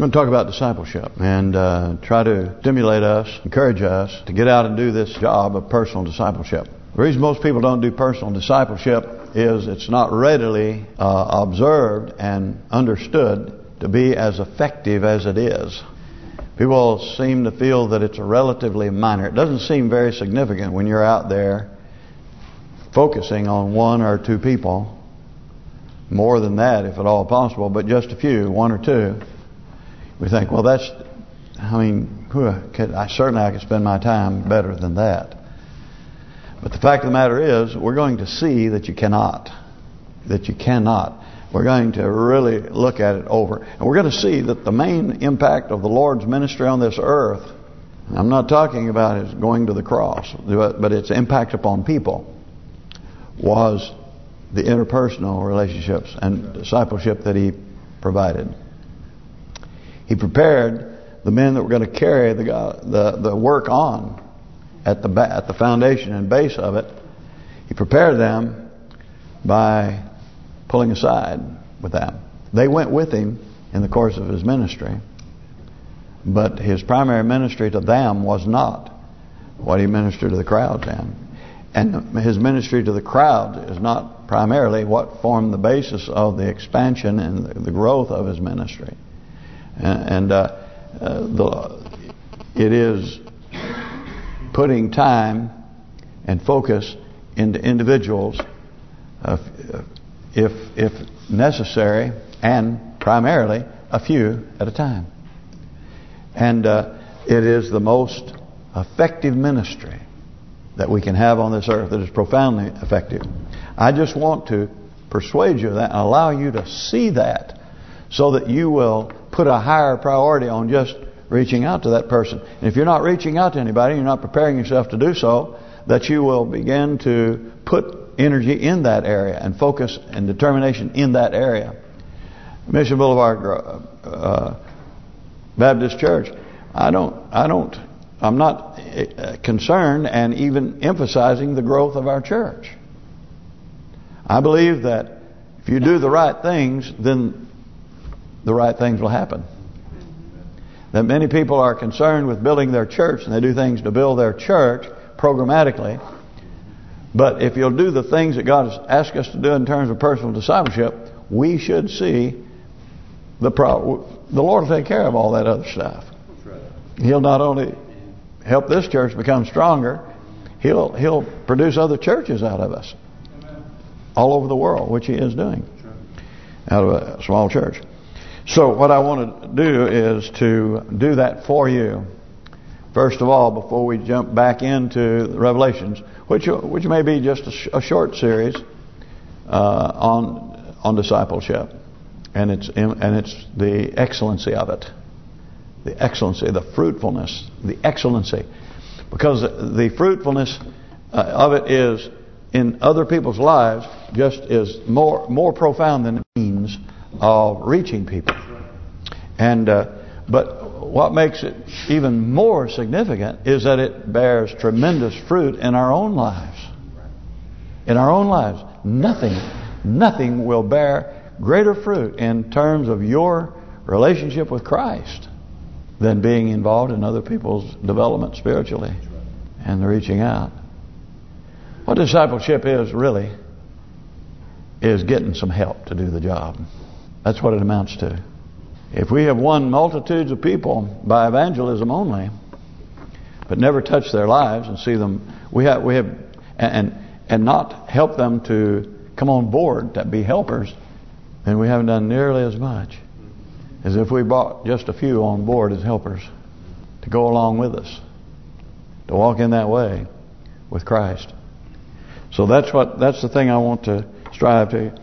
I'm going to talk about discipleship and uh, try to stimulate us, encourage us to get out and do this job of personal discipleship. The reason most people don't do personal discipleship is it's not readily uh, observed and understood to be as effective as it is. People seem to feel that it's a relatively minor. It doesn't seem very significant when you're out there focusing on one or two people. More than that, if at all possible, but just a few, one or two we think, well, that's, I mean, I certainly I could spend my time better than that. But the fact of the matter is, we're going to see that you cannot. That you cannot. We're going to really look at it over. And we're going to see that the main impact of the Lord's ministry on this earth, I'm not talking about his going to the cross, but its impact upon people, was the interpersonal relationships and discipleship that he provided. He prepared the men that were going to carry the the the work on at the at the foundation and base of it. He prepared them by pulling aside with them. They went with him in the course of his ministry, but his primary ministry to them was not what he ministered to the crowds in. And his ministry to the crowd is not primarily what formed the basis of the expansion and the growth of his ministry. And uh, uh, the it is putting time and focus into individuals, uh, if if necessary, and primarily a few at a time. And uh, it is the most effective ministry that we can have on this earth that is profoundly effective. I just want to persuade you that and allow you to see that so that you will put a higher priority on just reaching out to that person. And if you're not reaching out to anybody, you're not preparing yourself to do so, that you will begin to put energy in that area and focus and determination in that area. Mission Boulevard uh, Baptist Church, I don't, I don't, I'm not uh, concerned and even emphasizing the growth of our church. I believe that if you do the right things, then the right things will happen. That many people are concerned with building their church and they do things to build their church programmatically. But if you'll do the things that God has asked us to do in terms of personal discipleship, we should see the the Lord will take care of all that other stuff. He'll not only help this church become stronger, he'll he'll produce other churches out of us all over the world, which he is doing out of a small church. So what I want to do is to do that for you. First of all, before we jump back into Revelations, which which may be just a, sh a short series uh, on on discipleship, and it's and it's the excellency of it, the excellency, the fruitfulness, the excellency, because the fruitfulness uh, of it is in other people's lives just is more more profound than of reaching people. And uh, But what makes it even more significant is that it bears tremendous fruit in our own lives. In our own lives. Nothing, nothing will bear greater fruit in terms of your relationship with Christ than being involved in other people's development spiritually and reaching out. What discipleship is really is getting some help to do the job. That's what it amounts to. If we have won multitudes of people by evangelism only, but never touch their lives and see them, we have we have and and not help them to come on board to be helpers, then we haven't done nearly as much as if we brought just a few on board as helpers to go along with us, to walk in that way with Christ. So that's what that's the thing I want to strive to.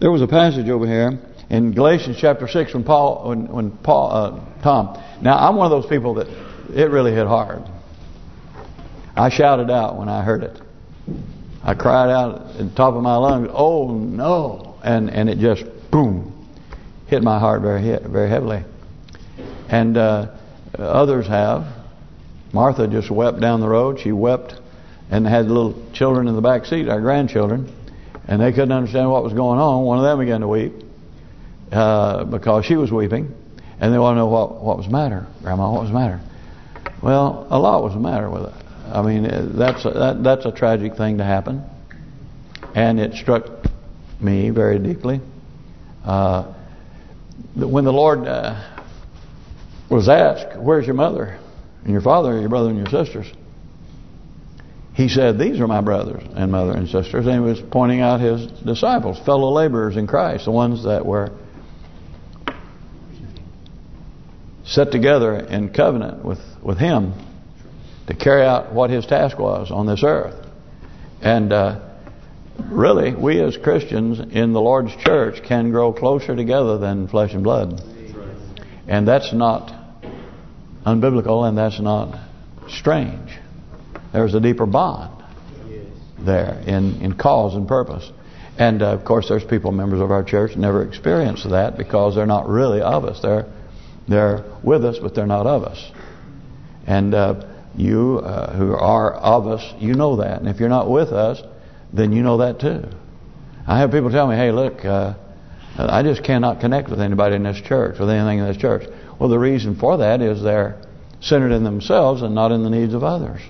There was a passage over here in Galatians chapter 6 when Paul, when, when Paul, uh, Tom, now I'm one of those people that it really hit hard. I shouted out when I heard it. I cried out at the top of my lungs, oh no, and and it just, boom, hit my heart very very heavily. And uh, others have. Martha just wept down the road. She wept and had little children in the back seat, our grandchildren, and they couldn't understand what was going on. One of them began to weep uh, because she was weeping. And they want to know what what was the matter, Grandma. What was the matter? Well, a lot was the matter with it. I mean, that's a, that, that's a tragic thing to happen, and it struck me very deeply. Uh, when the Lord uh, was asked, "Where's your mother and your father, and your brother and your sisters?" He said, "These are my brothers and mother and sisters," and he was pointing out his disciples, fellow laborers in Christ, the ones that were set together in covenant with, with Him to carry out what His task was on this earth. And uh, really, we as Christians in the Lord's church can grow closer together than flesh and blood. And that's not unbiblical and that's not strange. There's a deeper bond there in, in cause and purpose. And uh, of course, there's people, members of our church, never experience that because they're not really of us. They're they're with us, but they're not of us. And uh, you uh, who are of us, you know that. And if you're not with us, then you know that too. I have people tell me, hey, look, uh, I just cannot connect with anybody in this church, with anything in this church. Well, the reason for that is they're centered in themselves and not in the needs of others.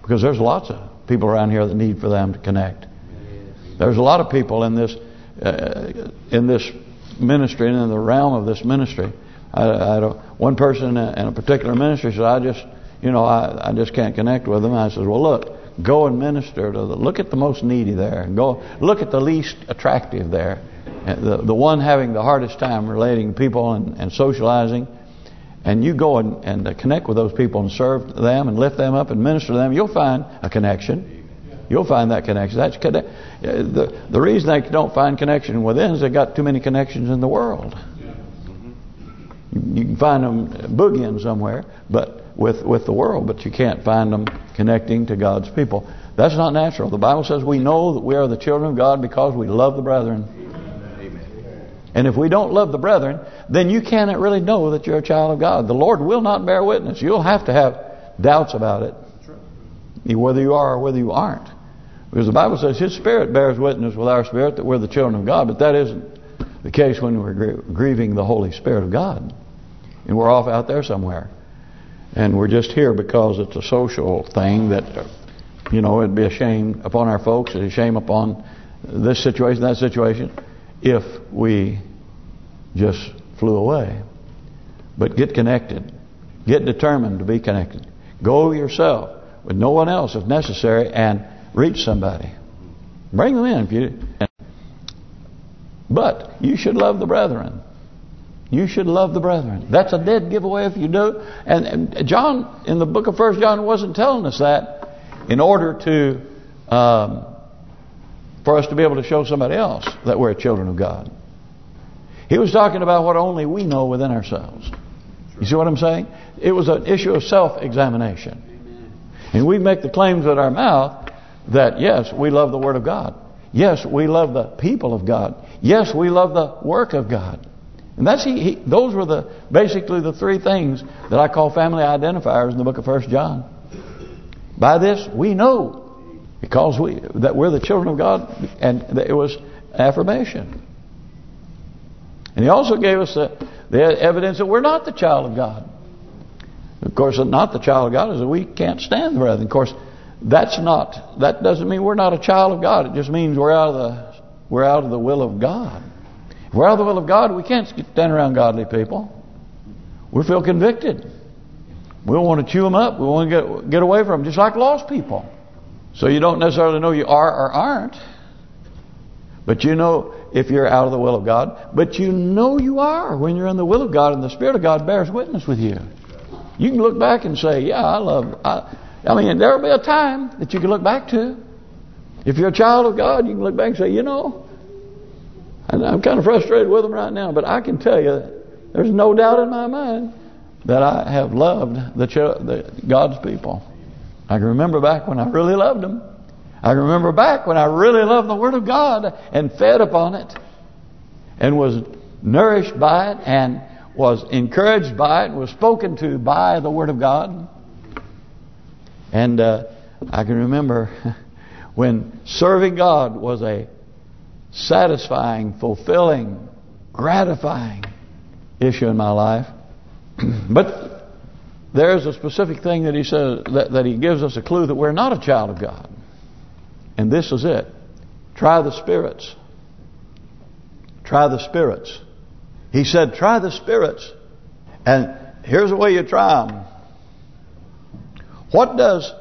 Because there's lots of people around here that need for them to connect. There's a lot of people in this uh, in this ministry and in the realm of this ministry I, I don't, one person in a, particular ministry said, I just, you know, I, I just can't connect with them. I said, well, look, go and minister to the, look at the most needy there. and Go look at the least attractive there. Eh, the the one having the hardest time relating to people and, and socializing. And you go and, and uh, connect with those people and serve them and lift them up and minister to them. You'll find a connection. You'll find that connection. That's eh, the the reason they don't find connection within is they got too many connections in the world. You can find them boogieing somewhere, but with with the world, but you can't find them connecting to God's people. That's not natural. The Bible says we know that we are the children of God because we love the brethren. Amen. And if we don't love the brethren, then you cannot really know that you're a child of God. The Lord will not bear witness. You'll have to have doubts about it, whether you are or whether you aren't. Because the Bible says His Spirit bears witness with our spirit that we're the children of God, but that isn't the case when we're grieving the Holy Spirit of God. And we're off out there somewhere. And we're just here because it's a social thing that, you know, it'd be a shame upon our folks, it'd be a shame upon this situation, that situation, if we just flew away. But get connected. Get determined to be connected. Go yourself with no one else if necessary and reach somebody. Bring them in if you but you should love the brethren. You should love the brethren. That's a dead giveaway if you do. And, John, in the book of First John, wasn't telling us that in order to, um, for us to be able to show somebody else that we're children of God. He was talking about what only we know within ourselves. You see what I'm saying? It was an issue of self-examination. And we make the claims with our mouth that, yes, we love the Word of God. Yes, we love the people of God. Yes, we love the work of God. And that's he, he, those were the basically the three things that I call family identifiers in the book of First John. By this we know because we that we're the children of God, and it was affirmation. And he also gave us the, the evidence that we're not the child of God. Of course, not the child of God is that we can't stand the brethren. Of course, that's not that doesn't mean we're not a child of God. It just means we're out of the we're out of the will of God. If we're out of the will of God, we can't stand around godly people. We feel convicted. We want to chew them up. We want to get get away from them, just like lost people. So you don't necessarily know you are or aren't. But you know if you're out of the will of God. But you know you are when you're in the will of God and the Spirit of God bears witness with you. You can look back and say, yeah, I love... I, I mean, there'll be a time that you can look back to. If you're a child of God, you can look back and say, you know, and I'm kind of frustrated with them right now, but I can tell you, there's no doubt in my mind that I have loved the, the God's people. I can remember back when I really loved them. I can remember back when I really loved the Word of God and fed upon it and was nourished by it and was encouraged by it, was spoken to by the Word of God. And uh, I can remember when serving God was a satisfying, fulfilling, gratifying issue in my life. but there's a specific thing that he says that, that he gives us a clue that we're not a child of God. And this is it. Try the spirits. Try the spirits. He said, try the spirits. And here's the way you try them. What does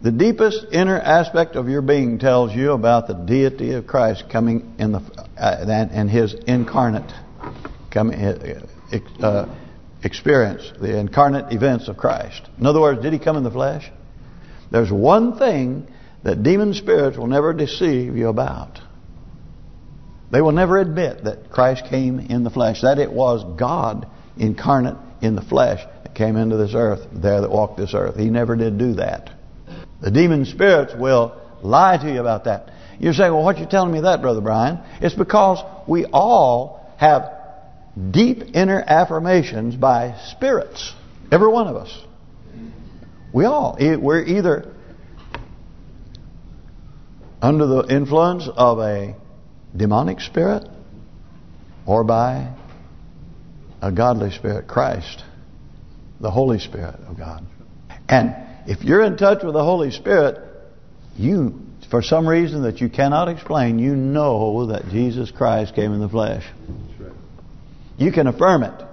the deepest inner aspect of your being tells you about the deity of Christ coming in the uh, and His incarnate coming uh, uh, experience, the incarnate events of Christ. In other words, did He come in the flesh? There's one thing that demon spirits will never deceive you about. They will never admit that Christ came in the flesh, that it was God incarnate in the flesh came into this earth, there that walked this earth. He never did do that. The demon spirits will lie to you about that. You're saying, well, what you telling me that, Brother Brian? It's because we all have deep inner affirmations by spirits. Every one of us. We all. We're either under the influence of a demonic spirit or by a godly spirit, Christ, the Holy Spirit of God. And if you're in touch with the Holy Spirit, you, for some reason that you cannot explain, you know that Jesus Christ came in the flesh. You can affirm it.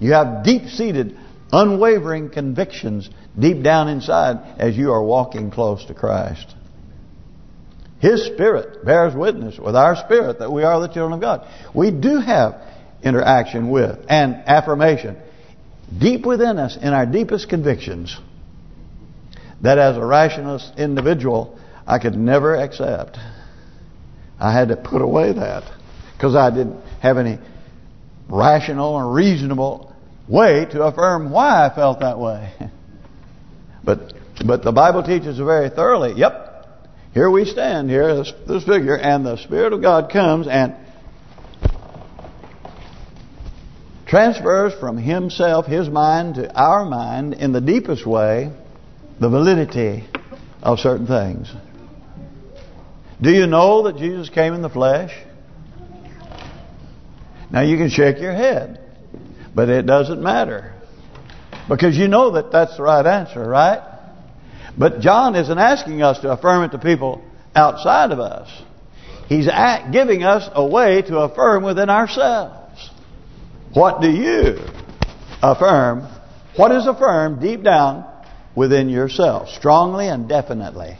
You have deep-seated, unwavering convictions deep down inside as you are walking close to Christ. His Spirit bears witness with our spirit that we are the children of God. We do have interaction with and affirmation deep within us in our deepest convictions that as a rationalist individual I could never accept. I had to put away that because I didn't have any rational or reasonable way to affirm why I felt that way. but but the Bible teaches very thoroughly, yep, here we stand here, this, this figure, and the Spirit of God comes and transfers from Himself, His mind, to our mind in the deepest way the validity of certain things. Do you know that Jesus came in the flesh? Now you can shake your head, but it doesn't matter. Because you know that that's the right answer, right? But John isn't asking us to affirm it to people outside of us. He's giving us a way to affirm within ourselves. What do you affirm? What is affirmed deep down within yourself, strongly and definitely?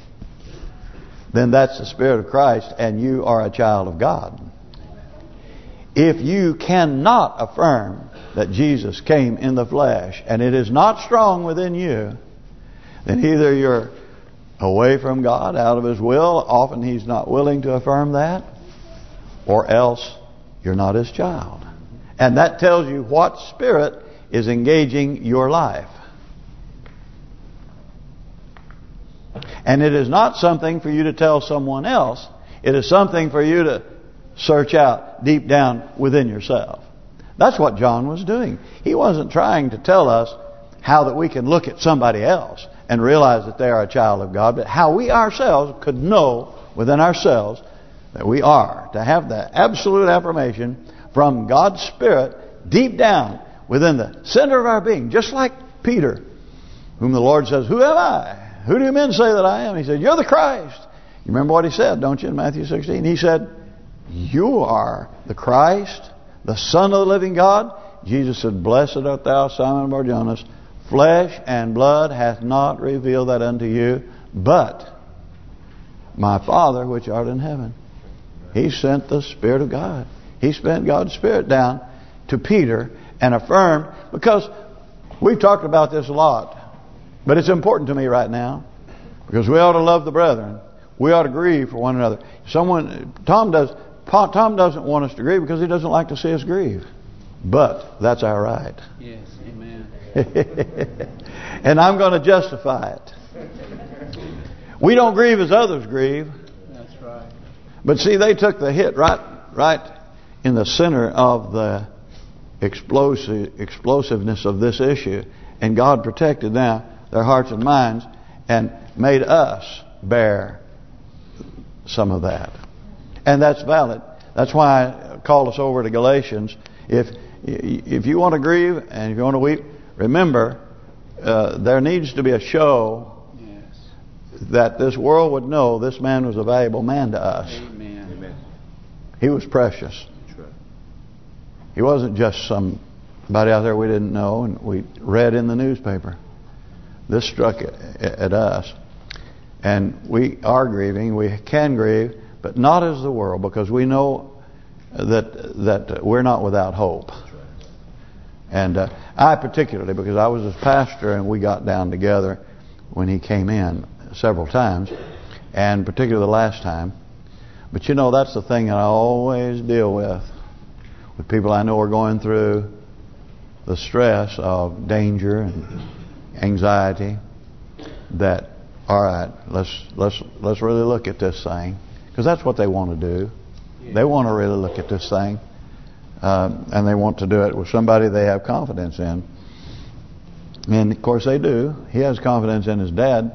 Then that's the Spirit of Christ and you are a child of God. If you cannot affirm that Jesus came in the flesh and it is not strong within you, then either you're away from God, out of His will, often He's not willing to affirm that, or else you're not His child. And that tells you what spirit is engaging your life. And it is not something for you to tell someone else. It is something for you to search out deep down within yourself. That's what John was doing. He wasn't trying to tell us how that we can look at somebody else and realize that they are a child of God, but how we ourselves could know within ourselves that we are. To have the absolute affirmation from God's Spirit deep down within the center of our being, just like Peter, whom the Lord says, Who am I? Who do you men say that I am? He said, You're the Christ. You remember what he said, don't you, in Matthew 16? He said, You are the Christ, the Son of the living God. Jesus said, Blessed art thou, Simon Barjonas, Flesh and blood hath not revealed that unto you, but my Father which art in heaven. He sent the Spirit of God. He sent God's Spirit down to Peter and affirmed, because we've talked about this a lot, but it's important to me right now, because we ought to love the brethren. We ought to grieve for one another. Someone, Tom does, Tom doesn't want us to grieve because he doesn't like to see us grieve. But that's our right. Yes, amen. and I'm going to justify it. We don't grieve as others grieve. That's right. But see, they took the hit right, right in the center of the explosive explosiveness of this issue, and God protected now their hearts and minds and made us bear some of that. And that's valid. That's why I called us over to Galatians. If if you want to grieve and if you want to weep, remember uh, there needs to be a show Yes. that this world would know this man was a valuable man to us. Amen. Amen. He was precious. He wasn't just somebody out there we didn't know and we read in the newspaper. This struck at, at us. And we are grieving. We can grieve, but not as the world because we know that that we're not without hope. And uh, I particularly, because I was his pastor and we got down together when he came in several times, and particularly the last time. But you know, that's the thing that I always deal with, with people I know are going through the stress of danger and anxiety. That all right, let's let's let's really look at this thing because that's what they want to do. They want to really look at this thing, uh, and they want to do it with somebody they have confidence in. And of course they do. He has confidence in his dad,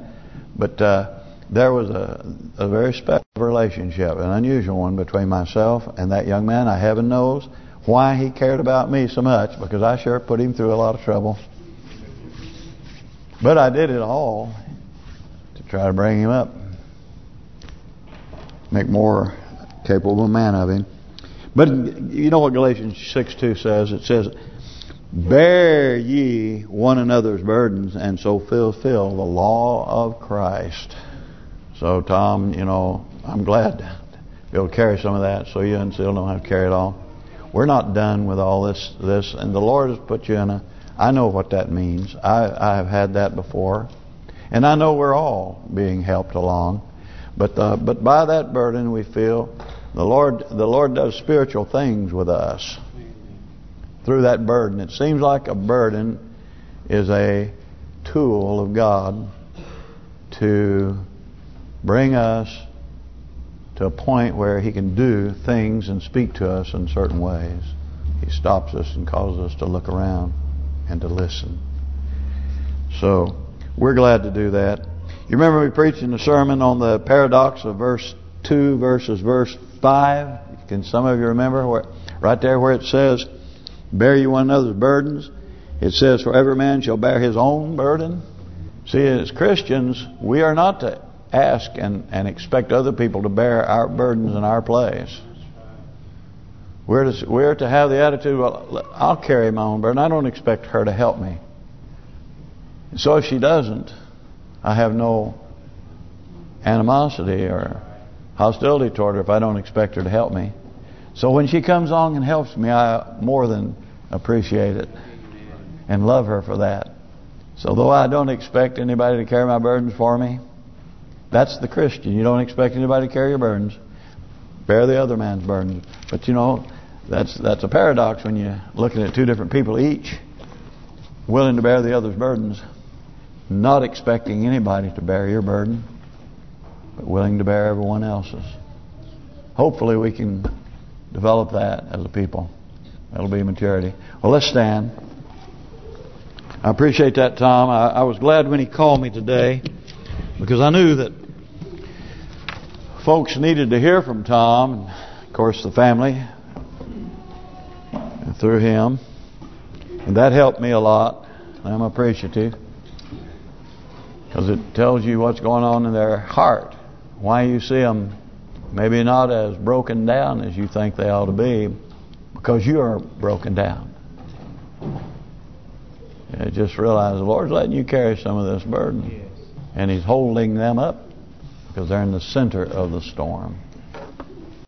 but uh, there was a, a very special relationship, an unusual one between myself and that young man. I heaven knows why he cared about me so much, because I sure put him through a lot of trouble. But I did it all to try to bring him up, make more capable man of him. But you know what Galatians 6.2 says? It says, Bear ye one another's burdens and so fulfill the law of Christ. So Tom, you know, I'm glad to be able to carry some of that so you and Sil don't have to carry it all. We're not done with all this, this, and the Lord has put you in a, I know what that means. I, I have had that before. And I know we're all being helped along. But uh, but by that burden we feel the Lord the Lord does spiritual things with us through that burden. It seems like a burden is a tool of God to bring us to a point where He can do things and speak to us in certain ways. He stops us and causes us to look around and to listen. So we're glad to do that. You remember me preaching a sermon on the paradox of verse 2 versus verse 5? Can some of you remember where right there where it says, Bear you one another's burdens? It says, For every man shall bear his own burden. See, as Christians, we are not to ask and, and expect other people to bear our burdens in our place. We're to, we're to have the attitude, well, I'll carry my own burden. I don't expect her to help me. So if she doesn't, I have no animosity or hostility toward her if I don't expect her to help me. So when she comes along and helps me, I more than appreciate it and love her for that. So though I don't expect anybody to carry my burdens for me, that's the Christian. You don't expect anybody to carry your burdens. Bear the other man's burdens. But you know, that's that's a paradox when you're looking at two different people each willing to bear the other's burdens, not expecting anybody to bear your burden, but willing to bear everyone else's. Hopefully we can develop that as a people. That'll be maturity. Well, let's stand. I appreciate that, Tom. I, I was glad when he called me today because I knew that folks needed to hear from Tom and, of course, the family through him. And that helped me a lot. I'm appreciative. Because it tells you what's going on in their heart. Why you see them maybe not as broken down as you think they ought to be. Because you are broken down. You just realize the Lord's letting you carry some of this burden. And He's holding them up because they're in the center of the storm.